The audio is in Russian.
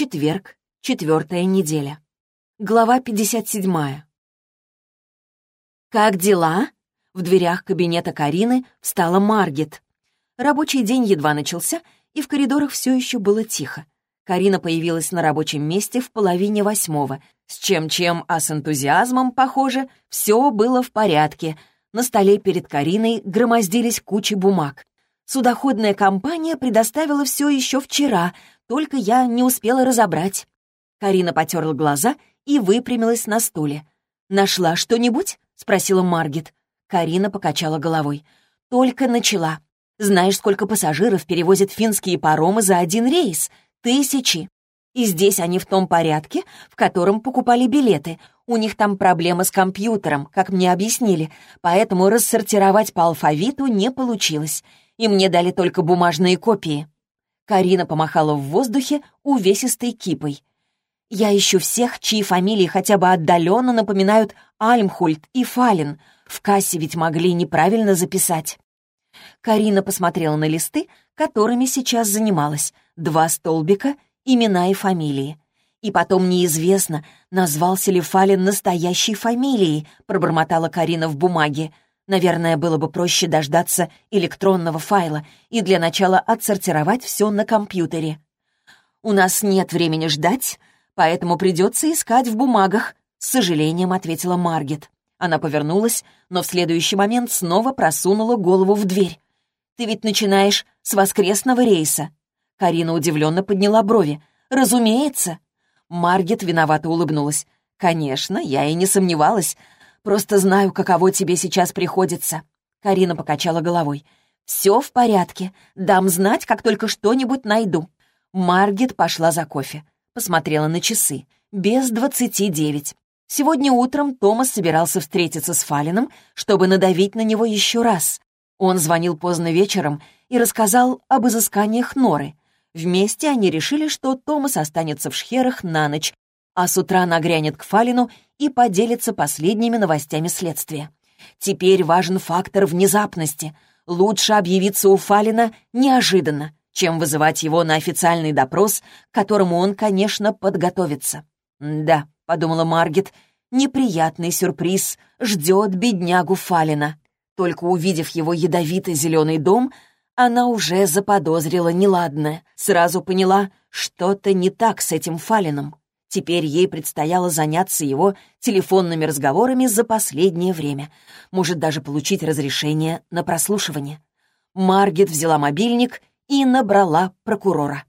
Четверг, четвертая неделя. Глава 57. «Как дела?» В дверях кабинета Карины встала Маргет. Рабочий день едва начался, и в коридорах все еще было тихо. Карина появилась на рабочем месте в половине восьмого. С чем-чем, а с энтузиазмом, похоже, все было в порядке. На столе перед Кариной громоздились кучи бумаг. Судоходная компания предоставила все еще вчера, только я не успела разобрать. Карина потерла глаза и выпрямилась на стуле. «Нашла что-нибудь?» — спросила Маргет. Карина покачала головой. «Только начала. Знаешь, сколько пассажиров перевозят финские паромы за один рейс? Тысячи. И здесь они в том порядке, в котором покупали билеты. У них там проблема с компьютером, как мне объяснили, поэтому рассортировать по алфавиту не получилось, и мне дали только бумажные копии. Карина помахала в воздухе увесистой кипой. «Я ищу всех, чьи фамилии хотя бы отдаленно напоминают Альмхульт и Фалин. В кассе ведь могли неправильно записать». Карина посмотрела на листы, которыми сейчас занималась. Два столбика, имена и фамилии. И потом неизвестно, назвался ли Фалин настоящей фамилией, пробормотала Карина в бумаге. Наверное, было бы проще дождаться электронного файла и для начала отсортировать все на компьютере. «У нас нет времени ждать, поэтому придется искать в бумагах», — с сожалением ответила Маргет. Она повернулась, но в следующий момент снова просунула голову в дверь. «Ты ведь начинаешь с воскресного рейса». Карина удивленно подняла брови. «Разумеется». Маргет виновато улыбнулась. «Конечно, я и не сомневалась. Просто знаю, каково тебе сейчас приходится». Карина покачала головой. «Все в порядке. Дам знать, как только что-нибудь найду». Маргет пошла за кофе. Посмотрела на часы. Без двадцати девять. Сегодня утром Томас собирался встретиться с Фалином, чтобы надавить на него еще раз. Он звонил поздно вечером и рассказал об изысканиях Норы. Вместе они решили, что Томас останется в Шхерах на ночь, а с утра нагрянет к Фалину и поделится последними новостями следствия. Теперь важен фактор внезапности. Лучше объявиться у Фалина неожиданно, чем вызывать его на официальный допрос, к которому он, конечно, подготовится. «Да», — подумала Маргет, — «неприятный сюрприз ждет беднягу Фалина». Только увидев его ядовитый зеленый дом, она уже заподозрила неладное, сразу поняла, что-то не так с этим Фалином. Теперь ей предстояло заняться его телефонными разговорами за последнее время. Может, даже получить разрешение на прослушивание. Маргет взяла мобильник и набрала прокурора.